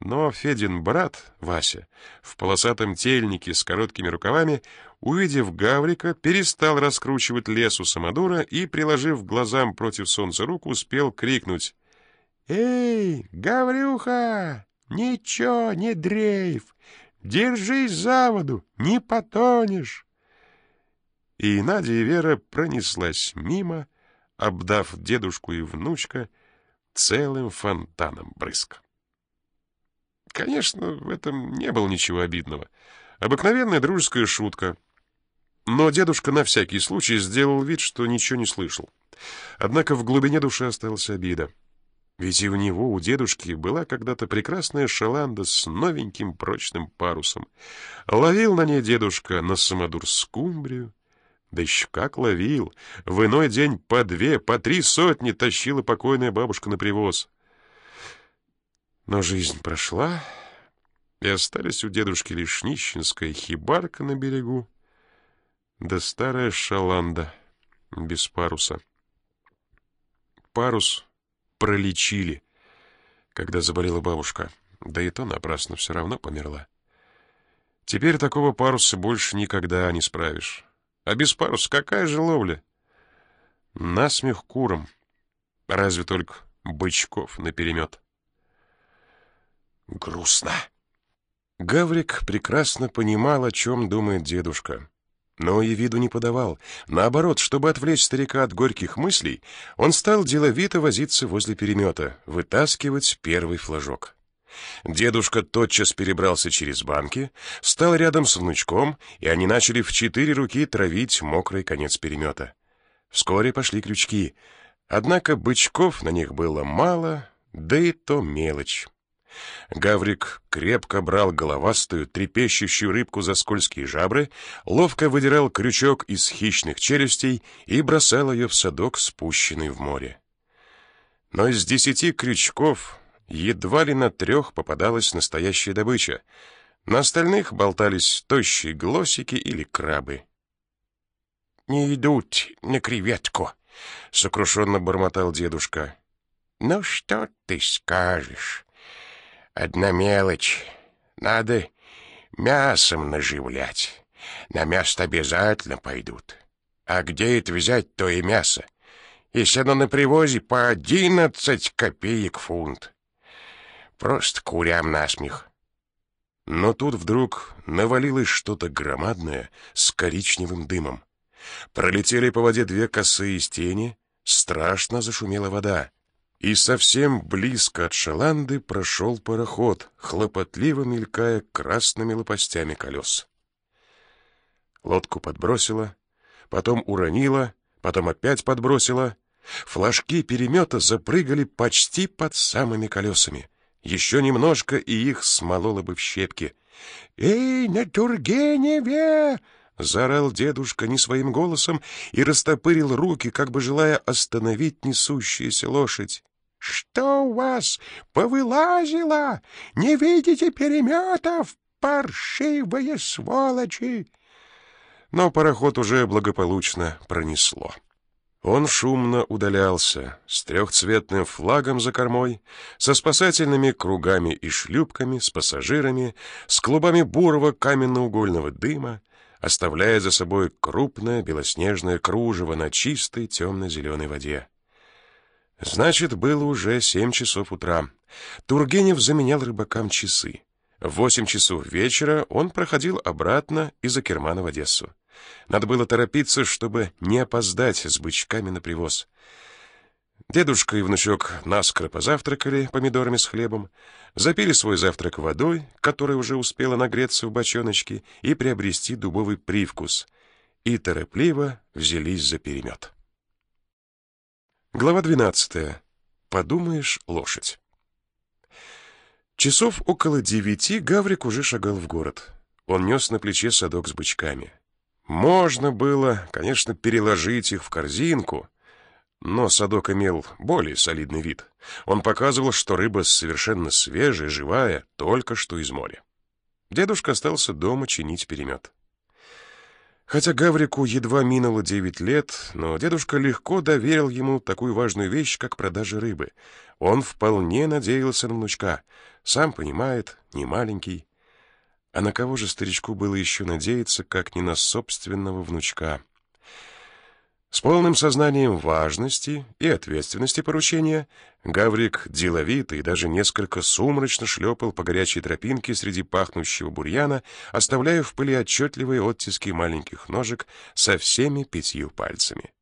Но Федин брат, Вася, в полосатом тельнике с короткими рукавами, увидев Гаврика, перестал раскручивать лесу самодура и, приложив глазам против солнца руку, успел крикнуть «Эй, Гаврюха, ничего, не дрейф, держись за воду, не потонешь!» И Надя и Вера пронеслась мимо, обдав дедушку и внучка целым фонтаном брызг. Конечно, в этом не было ничего обидного. Обыкновенная дружеская шутка. Но дедушка на всякий случай сделал вид, что ничего не слышал. Однако в глубине души осталась обида. Ведь и у него, у дедушки, была когда-то прекрасная шаланда с новеньким прочным парусом. Ловил на ней дедушка на самодур скумбрию. Да еще как ловил! В иной день по две, по три сотни тащила покойная бабушка на привоз. Но жизнь прошла, и остались у дедушки лишь нищенская хибарка на берегу, да старая шаланда без паруса. Парус пролечили, когда заболела бабушка, да и то напрасно все равно померла. Теперь такого паруса больше никогда не справишь. А без паруса какая же ловля? Насмех курам. Разве только бычков наперемет. Грустно. Гаврик прекрасно понимал, о чем думает дедушка, но и виду не подавал. Наоборот, чтобы отвлечь старика от горьких мыслей, он стал деловито возиться возле перемета, вытаскивать первый флажок. Дедушка тотчас перебрался через банки, стал рядом с внучком, и они начали в четыре руки травить мокрый конец перемета. Вскоре пошли крючки, однако бычков на них было мало, да и то мелочь. Гаврик крепко брал головастую, трепещущую рыбку за скользкие жабры, ловко выдирал крючок из хищных челюстей и бросал ее в садок, спущенный в море. Но из десяти крючков едва ли на трех попадалась настоящая добыча. На остальных болтались тощие глосики или крабы. «Не идут на креветку», — сокрушенно бормотал дедушка. «Ну что ты скажешь?» Одна мелочь. Надо мясом наживлять. На мясо обязательно пойдут. А где это взять то и мясо? Если оно на привозе по одиннадцать копеек фунт. Просто курям насмех. Но тут вдруг навалилось что-то громадное с коричневым дымом. Пролетели по воде две косы из тени, страшно зашумела вода. И совсем близко от шаланды прошел пароход, хлопотливо мелькая красными лопастями колес. Лодку подбросила, потом уронила, потом опять подбросила. Флажки перемета запрыгали почти под самыми колесами. Еще немножко, и их смололо бы в щепки. «Эй, на Тургеневе!» — заорал дедушка не своим голосом и растопырил руки, как бы желая остановить несущуюся лошадь. «Что у вас повылазило? Не видите переметов, паршивые сволочи?» Но пароход уже благополучно пронесло. Он шумно удалялся, с трехцветным флагом за кормой, со спасательными кругами и шлюпками, с пассажирами, с клубами бурого каменноугольного дыма, оставляя за собой крупное белоснежное кружево на чистой темно-зеленой воде. Значит, было уже семь часов утра. Тургенев заменял рыбакам часы. В восемь часов вечера он проходил обратно из Акермана в Одессу. Надо было торопиться, чтобы не опоздать с бычками на привоз. Дедушка и внучок наскоро позавтракали помидорами с хлебом, запили свой завтрак водой, которая уже успела нагреться в бочоночке и приобрести дубовый привкус, и торопливо взялись за перемет. Глава 12. Подумаешь, лошадь. Часов около девяти Гаврик уже шагал в город. Он нес на плече садок с бычками. Можно было, конечно, переложить их в корзинку, но садок имел более солидный вид. Он показывал, что рыба совершенно свежая, живая, только что из моря. Дедушка остался дома чинить перемет. Хотя Гаврику едва минуло девять лет, но дедушка легко доверил ему такую важную вещь, как продажа рыбы. Он вполне надеялся на внучка. Сам понимает, не маленький. А на кого же старичку было еще надеяться, как не на собственного внучка? С полным сознанием важности и ответственности поручения Гаврик деловито и даже несколько сумрачно шлепал по горячей тропинке среди пахнущего бурьяна, оставляя в пыли отчетливые оттиски маленьких ножек со всеми пятью пальцами.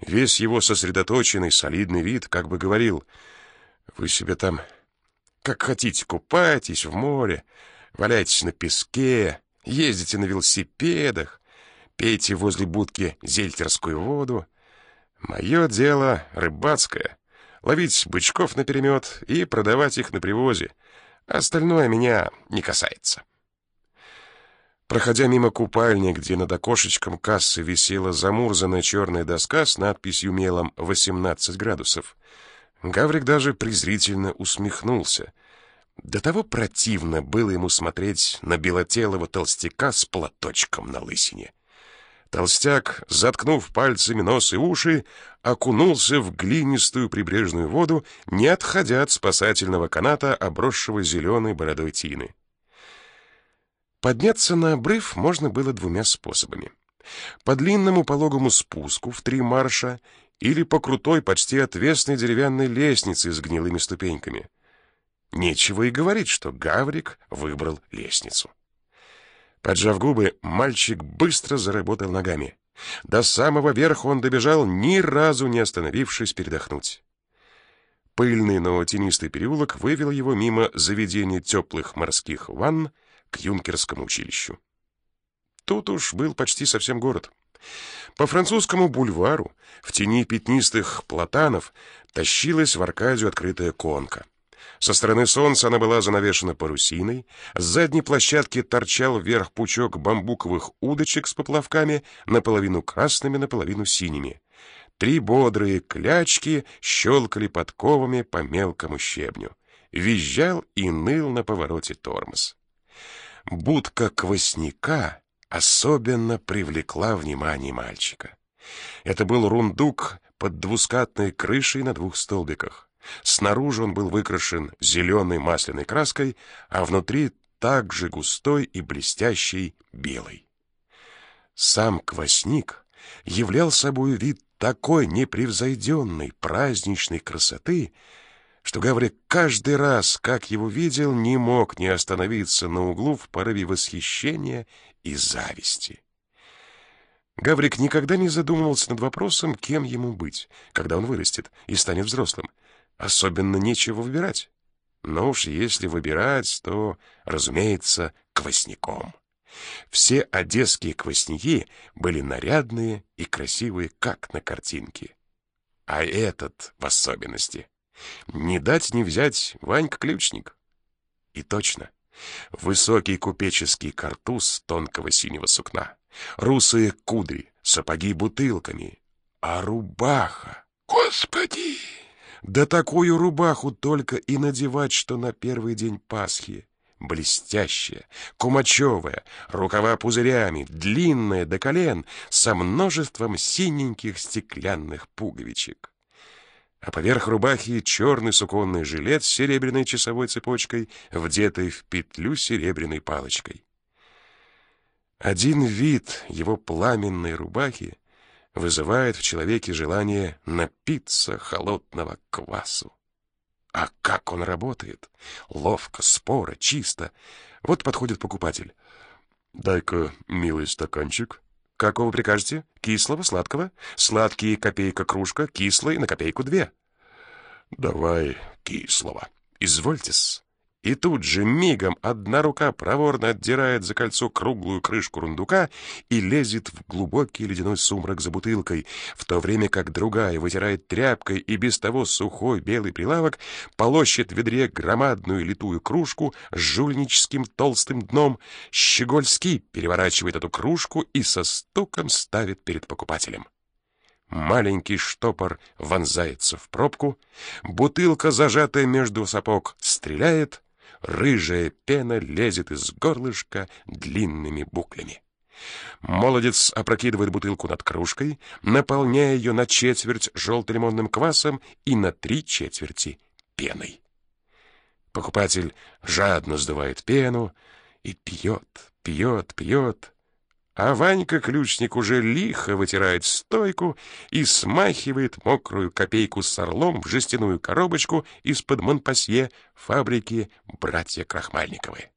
Весь его сосредоточенный, солидный вид как бы говорил, «Вы себе там как хотите купайтесь в море, валяйтесь на песке, ездите на велосипедах, пейте возле будки зельтерскую воду. Мое дело рыбацкое — ловить бычков на перемет и продавать их на привозе. Остальное меня не касается. Проходя мимо купальни, где над окошечком кассы висела замурзанная черная доска с надписью мелом «18 градусов», Гаврик даже презрительно усмехнулся. До того противно было ему смотреть на белотелого толстяка с платочком на лысине. Толстяк, заткнув пальцами нос и уши, окунулся в глинистую прибрежную воду, не отходя от спасательного каната, обросшего зеленой бородой тины. Подняться на обрыв можно было двумя способами. По длинному пологому спуску в три марша или по крутой, почти отвесной деревянной лестнице с гнилыми ступеньками. Нечего и говорить, что Гаврик выбрал лестницу. Поджав губы, мальчик быстро заработал ногами. До самого верха он добежал, ни разу не остановившись передохнуть. Пыльный, но тенистый переулок вывел его мимо заведения теплых морских ванн к юнкерскому училищу. Тут уж был почти совсем город. По французскому бульвару, в тени пятнистых платанов, тащилась в Аркадию открытая конка. Со стороны солнца она была занавешена парусиной, с задней площадки торчал вверх пучок бамбуковых удочек с поплавками, наполовину красными, наполовину синими. Три бодрые клячки щелкали подковами по мелкому щебню. Визжал и ныл на повороте тормоз. Будка квасняка особенно привлекла внимание мальчика. Это был рундук под двускатной крышей на двух столбиках. Снаружи он был выкрашен зеленой масляной краской, а внутри также густой и блестящий белый. Сам квасник являл собой вид такой непревзойденной праздничной красоты, что Гаврик каждый раз, как его видел, не мог не остановиться на углу в порыве восхищения и зависти. Гаврик никогда не задумывался над вопросом, кем ему быть, когда он вырастет и станет взрослым — особенно нечего выбирать. Но уж если выбирать, то, разумеется, квасником. Все одесские квасники были нарядные и красивые, как на картинке. А этот в особенности. Не дать не взять Ванька-ключник. И точно. Высокий купеческий картуз тонкого синего сукна, русые кудри, сапоги бутылками, а рубаха... Господи! Да такую рубаху только и надевать, что на первый день Пасхи. Блестящая, кумачевая, рукава пузырями, длинная до колен, со множеством синеньких стеклянных пуговичек. А поверх рубахи черный суконный жилет с серебряной часовой цепочкой, вдетой в петлю серебряной палочкой. Один вид его пламенной рубахи вызывает в человеке желание напиться холодного квасу. А как он работает? Ловко, споро, чисто. Вот подходит покупатель. «Дай-ка, милый стаканчик». «Какого прикажете? Кислого, сладкого?» «Сладкий копейка кружка, кислый на копейку две». «Давай кислого». «Извольтесь». И тут же мигом одна рука проворно отдирает за кольцо круглую крышку рундука и лезет в глубокий ледяной сумрак за бутылкой, в то время как другая вытирает тряпкой и без того сухой белый прилавок, полощет в ведре громадную литую кружку с жульническим толстым дном, щегольски переворачивает эту кружку и со стуком ставит перед покупателем. Маленький штопор вонзается в пробку, бутылка, зажатая между сапог, стреляет — рыжая пена лезет из горлышка длинными буклями. Молодец опрокидывает бутылку над кружкой, наполняя ее на четверть желто-лимонным квасом и на три четверти пеной. Покупатель жадно сдувает пену и пьет, пьет, пьет. А Ванька-ключник уже лихо вытирает стойку и смахивает мокрую копейку с орлом в жестяную коробочку из-под Монпасье фабрики «Братья Крахмальниковы».